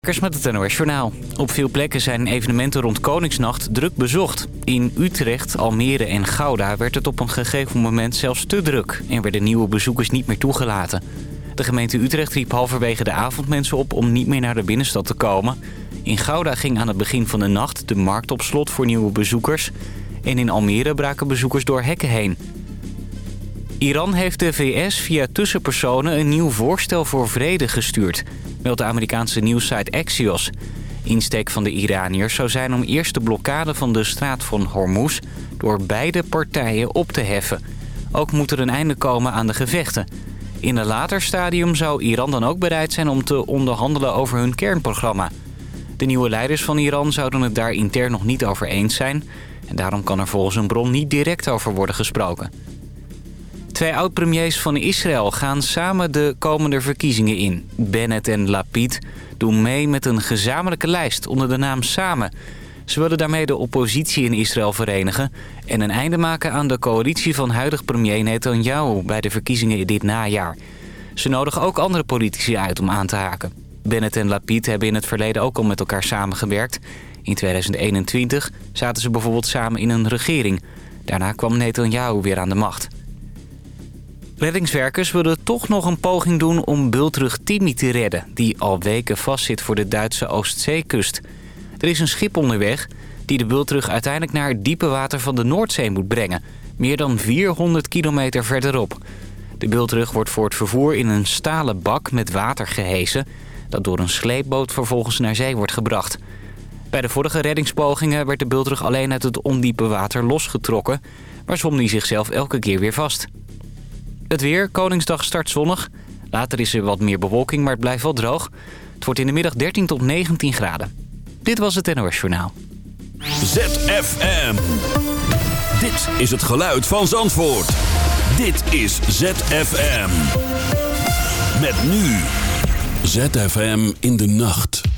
met het NOS Journaal. Op veel plekken zijn evenementen rond Koningsnacht druk bezocht. In Utrecht, Almere en Gouda werd het op een gegeven moment zelfs te druk... en werden nieuwe bezoekers niet meer toegelaten. De gemeente Utrecht riep halverwege de avond mensen op om niet meer naar de binnenstad te komen. In Gouda ging aan het begin van de nacht de markt op slot voor nieuwe bezoekers... en in Almere braken bezoekers door hekken heen... Iran heeft de VS via tussenpersonen een nieuw voorstel voor vrede gestuurd, meldt de Amerikaanse nieuwssite Axios. Insteek van de Iraniërs zou zijn om eerst de blokkade van de straat van Hormuz door beide partijen op te heffen. Ook moet er een einde komen aan de gevechten. In een later stadium zou Iran dan ook bereid zijn om te onderhandelen over hun kernprogramma. De nieuwe leiders van Iran zouden het daar intern nog niet over eens zijn... en daarom kan er volgens een bron niet direct over worden gesproken. Twee oud-premiers van Israël gaan samen de komende verkiezingen in. Bennett en Lapid doen mee met een gezamenlijke lijst onder de naam Samen. Ze willen daarmee de oppositie in Israël verenigen... en een einde maken aan de coalitie van huidig premier Netanyahu... bij de verkiezingen dit najaar. Ze nodigen ook andere politici uit om aan te haken. Bennett en Lapid hebben in het verleden ook al met elkaar samengewerkt. In 2021 zaten ze bijvoorbeeld samen in een regering. Daarna kwam Netanyahu weer aan de macht. Reddingswerkers willen toch nog een poging doen om bultrug Timmy te redden... die al weken vastzit voor de Duitse Oostzeekust. Er is een schip onderweg die de bultrug uiteindelijk naar het diepe water van de Noordzee moet brengen. Meer dan 400 kilometer verderop. De bultrug wordt voor het vervoer in een stalen bak met water gehesen... dat door een sleepboot vervolgens naar zee wordt gebracht. Bij de vorige reddingspogingen werd de bultrug alleen uit het ondiepe water losgetrokken... maar zwom die zichzelf elke keer weer vast. Het weer, Koningsdag start zonnig. Later is er wat meer bewolking, maar het blijft wel droog. Het wordt in de middag 13 tot 19 graden. Dit was het NOS Journaal. ZFM. Dit is het geluid van Zandvoort. Dit is ZFM. Met nu. ZFM in de nacht.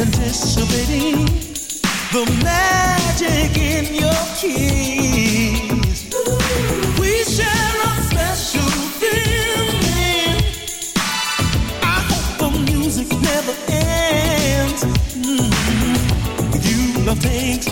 Anticipating the magic in your kiss. We share a special feeling. I hope the music never ends. Mm-hmm. You love takes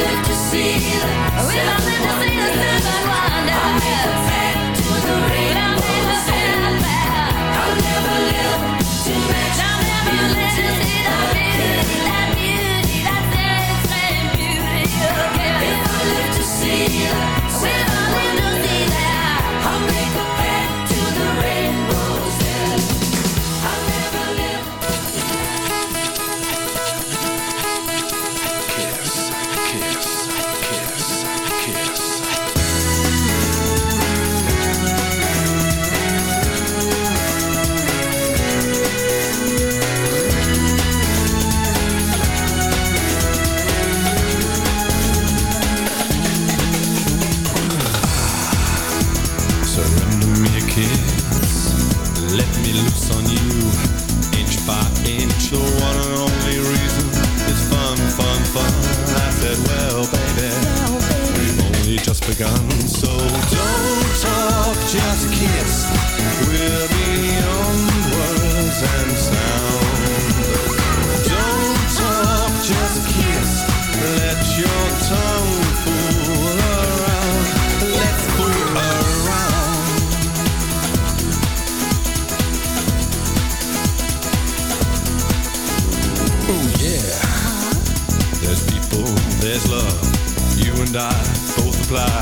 to see the sun. When I'm in the red, doing the rain. begun. So don't talk, just kiss. We're beyond words and sound. Don't talk, just kiss. Let your tongue fool around. Let's fool around. Oh yeah. Uh-huh. There's people, there's love. You and I both apply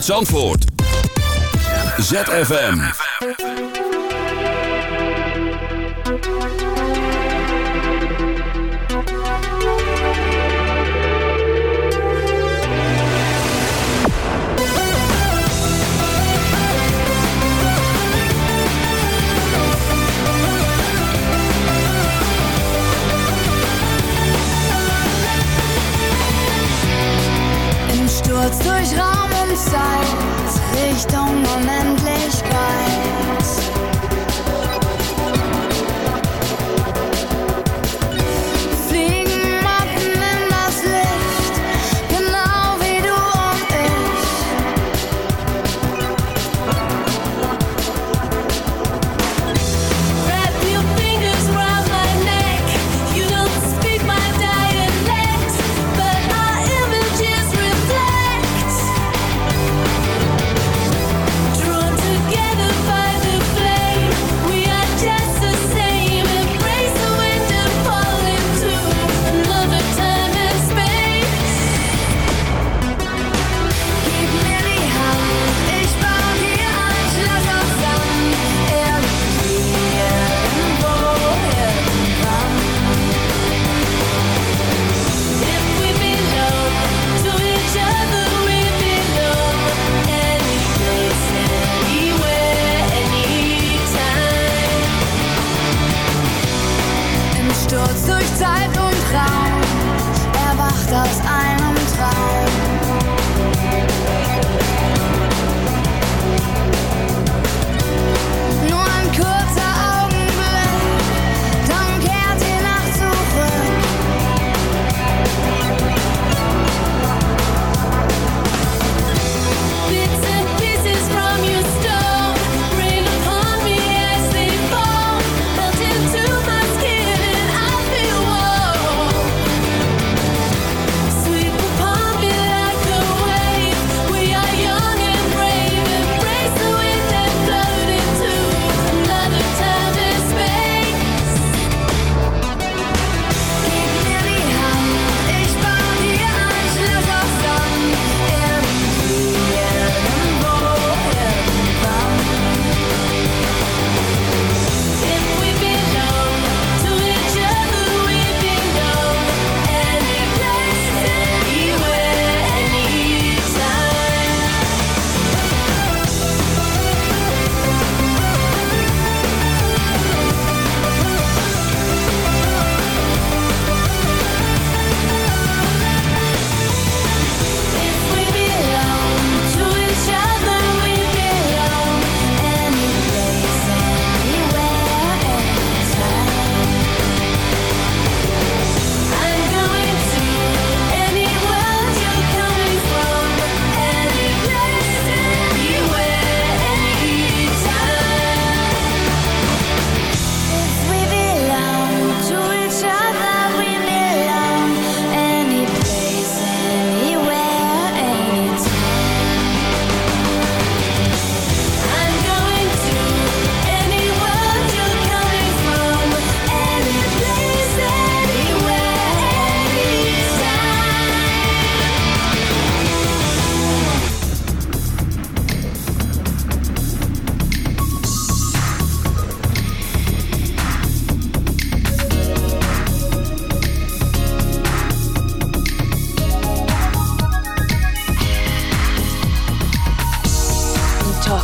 Live vanuit Zandvoort. ZFM.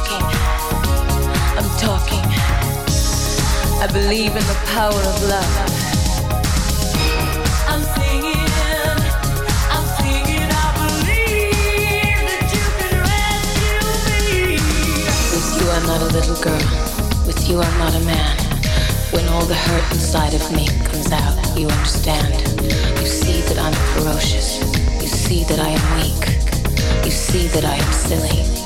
talking. I'm talking. I believe in the power of love. I'm not a little girl. With you, I'm not a man. When all the hurt inside of me comes out, you understand. You see that I'm ferocious. You see that I am weak. You see that I am silly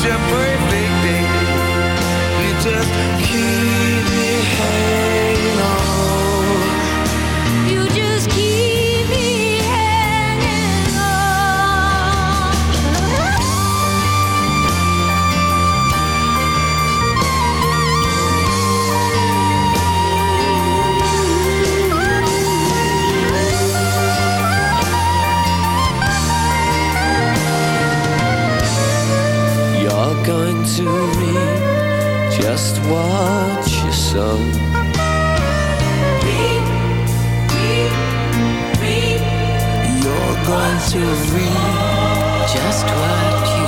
Such a perfect day. You just keep me hanging to reap just what you sow. You're going to reap Just what you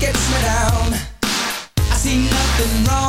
gets me down. I see nothing wrong.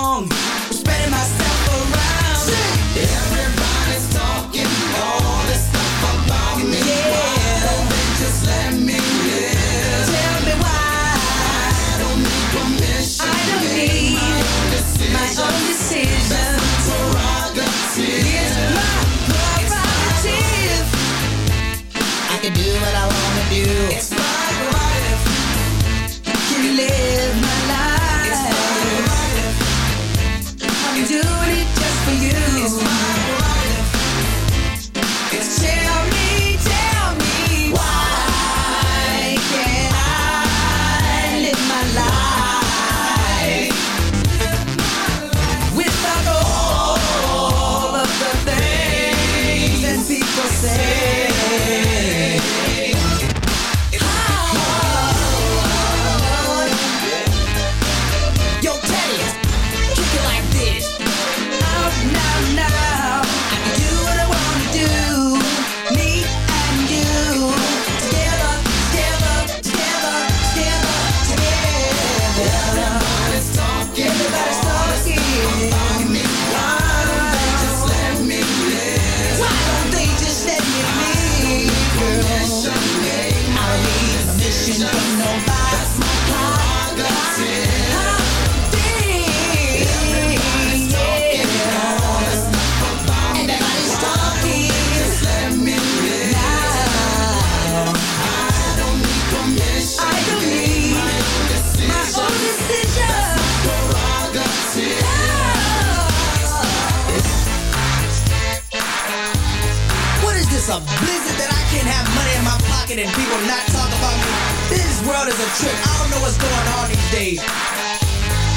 Hey,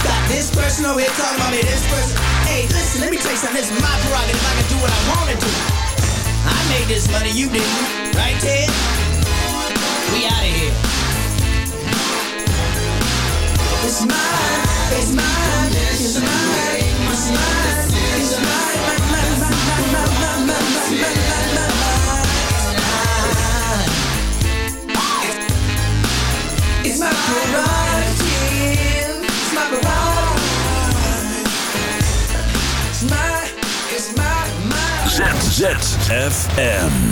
got this person over here talking about me, this person. Hey, listen, let me tell you something. This is my prerogative. I can do what I want to do. I made this money, you didn't. Right, Ted? We out of here. It's mine, it's mine, it's mine, it's mine, it's mine, mine, mine, mine, mine, mine, mine, mine, mine, mine, mine. It's my prerogative. ZFM.